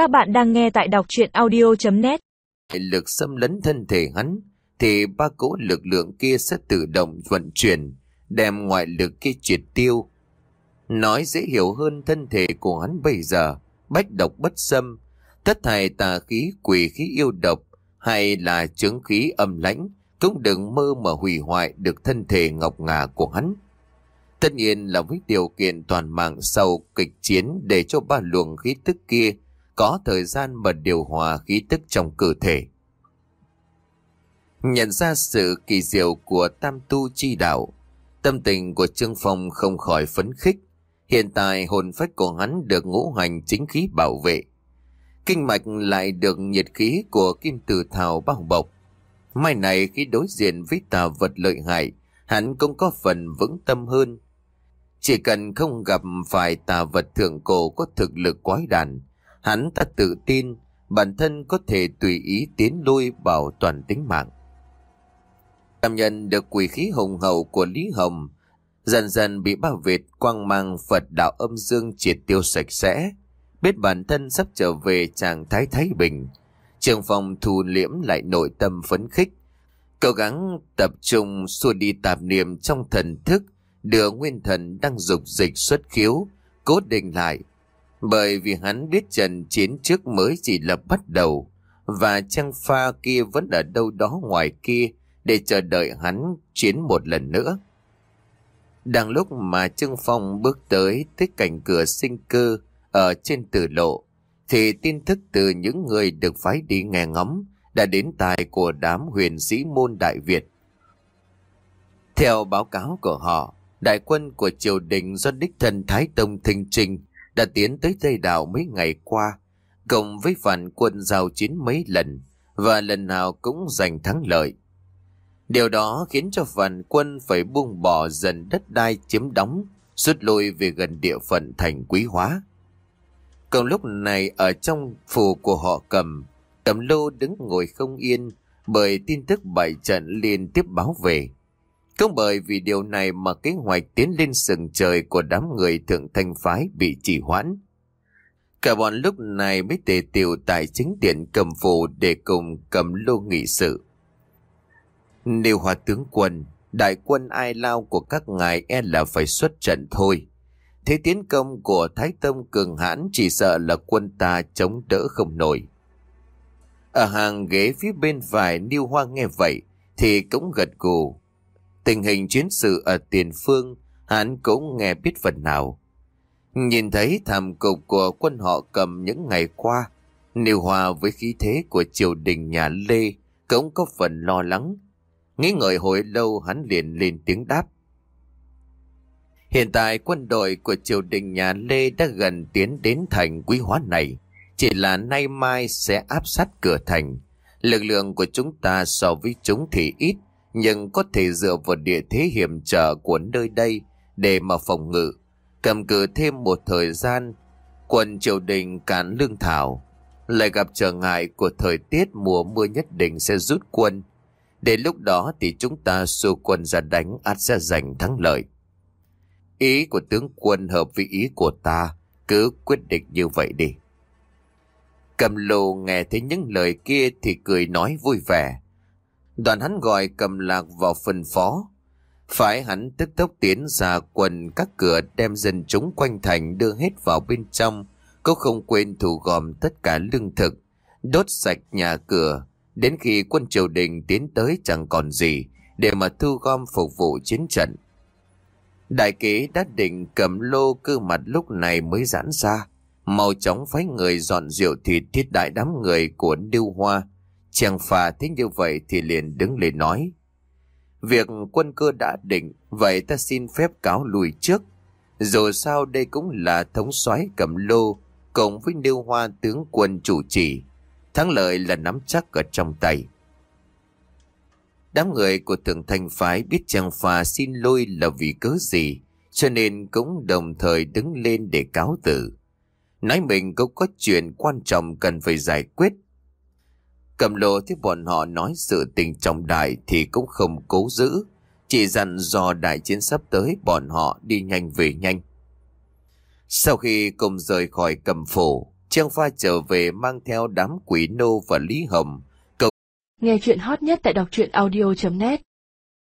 Các bạn đang nghe tại đọc chuyện audio.net Lực xâm lấn thân thể hắn, thì ba cỗ lực lượng kia sẽ tự động vận chuyển, đem ngoại lực kia triệt tiêu. Nói dễ hiểu hơn thân thể của hắn bây giờ, bách độc bất xâm tất thải tà khí, quỷ khí yêu độc, hay là chứng khí âm lãnh, cũng đừng mơ mà hủy hoại được thân thể ngọc ngà của hắn. Tất nhiên là với điều kiện toàn mạng sau kịch chiến để cho ba luồng khí tức kia có thời gian mà điều hòa khí tức trong cơ thể. Nhận ra sự kỳ diệu của tam tu chi đạo, tâm tình của Trương Phong không khỏi phấn khích. Hiện tại hồn phách của hắn được ngũ hành chính khí bảo vệ. Kinh mạch lại được nhiệt khí của kim tử thảo bao bọc. Mai này khi đối diện với tà vật lợi hại, hắn cũng có phần vững tâm hơn. Chỉ cần không gặp phải tà vật thượng cổ có thực lực quái đản, hắn ta tự tin bản thân có thể tùy ý tiến lui bảo toàn tính mạng. Cảm nhận được quỷ khí hùng hậu của Lý Hồng, dần dần bị bao vệt quang mang Phật đạo âm dương triệt tiêu sạch sẽ, biết bản thân sắp trở về trạng thái thái bình. Trường phòng thu liễm lại nội tâm phấn khích, cố gắng tập trung xua đi tạp niệm trong thần thức, đưa nguyên thần đang dục dịch xuất khiếu, cố định lại. Bởi vì hắn biết trận chiến trước mới chỉ là bắt đầu, và trang pha kia vẫn ở đâu đó ngoài kia để chờ đợi hắn chiến một lần nữa. Đang lúc mà Trương Phong bước tới tới cảnh cửa sinh cơ ở trên tử lộ, thì tin tức từ những người được phái đi nghe ngóng đã đến tài của đám huyền sĩ môn Đại Việt. Theo báo cáo của họ, đại quân của triều đình do đích thần Thái Tông Thinh Trinh đã tiến tới Tây Đảo mấy ngày qua, cộng với phản quân giao chiến mấy lần, và lần nào cũng giành thắng lợi. Điều đó khiến cho phản quân phải buông bỏ dần đất đai chiếm đóng, rút lui về gần địa phận thành quý hóa. Còn lúc này ở trong phủ của họ cầm, cầm lô đứng ngồi không yên bởi tin tức bại trận liên tiếp báo về. Cũng bởi vì điều này mà kế hoạch tiến lên sừng trời của đám người thượng thanh phái bị trì hoãn. Cả bọn lúc này mới tề tiều tại chính điện cầm phù để cùng cầm lô nghị sự. Nếu hòa tướng quân, đại quân ai lao của các ngài e là phải xuất trận thôi. Thế tiến công của Thái Tông cường hãn chỉ sợ là quân ta chống đỡ không nổi. Ở hàng ghế phía bên phải Niêu Hoa nghe vậy thì cũng gật gù. Tình hình chiến sự ở tiền phương hắn cũng nghe biết phần nào. Nhìn thấy thảm cục của quân họ cầm những ngày qua, Niêu hòa với khí thế của triều đình nhà Lê cũng có phần lo lắng Nghĩ ngợi hồi lâu hắn liền lên tiếng đáp. Hiện tại quân đội của triều đình nhà Lê đã gần tiến đến thành quý hóa này. Chỉ là nay mai sẽ áp sát cửa thành. Lực lượng của chúng ta so với chúng thì ít, nhưng có thể dựa vào địa thế hiểm trở của nơi đây để mà phòng ngự. Cầm cự thêm một thời gian, quân triều đình cán lương thảo, lại gặp trở ngại của thời tiết mùa mưa nhất định sẽ rút quân, Đến lúc đó thì chúng ta xô quân ra đánh át sẽ giành thắng lợi. Ý của tướng quân hợp với ý của ta, cứ quyết định như vậy đi. Cầm lô nghe thấy những lời kia thì cười nói vui vẻ. Đoàn hắn gọi cầm lạc vào phân phó. Phải hắn tức tốc tiến ra quần các cửa đem dân chúng quanh thành đưa hết vào bên trong. Có không quên thủ gom tất cả lương thực, đốt sạch nhà cửa, Đến khi quân triều đình tiến tới chẳng còn gì để mà thu gom phục vụ chiến trận. Đại kế đã định cầm lô cư mặt lúc này mới giãn ra. Mau chóng phái người dọn rượu thịt thiết đại đám người của Điêu Hoa. Chàng phà thấy như vậy thì liền đứng lên nói. Việc quân cơ đã định, vậy ta xin phép cáo lùi trước. Dù sao đây cũng là thống soái cầm lô, cộng với nêu Hoa tướng quân chủ trì. Thắng lợi là nắm chắc ở trong tay. Đám người của thượng thành phái biết chàng phà xin lôi là vì cớ gì, cho nên cũng đồng thời đứng lên để cáo tử. Nói mình cũng có chuyện quan trọng cần phải giải quyết. Cầm lộ thấy bọn họ nói sự tình trọng đại thì cũng không cố giữ, chỉ dặn do đại chiến sắp tới bọn họ đi nhanh về nhanh. Sau khi cùng rời khỏi cầm phủ, Trương Pha trở về mang theo đám quỷ nô và Lý Hồng. Nghe chuyện hot nhất tại đọc truyện audio.net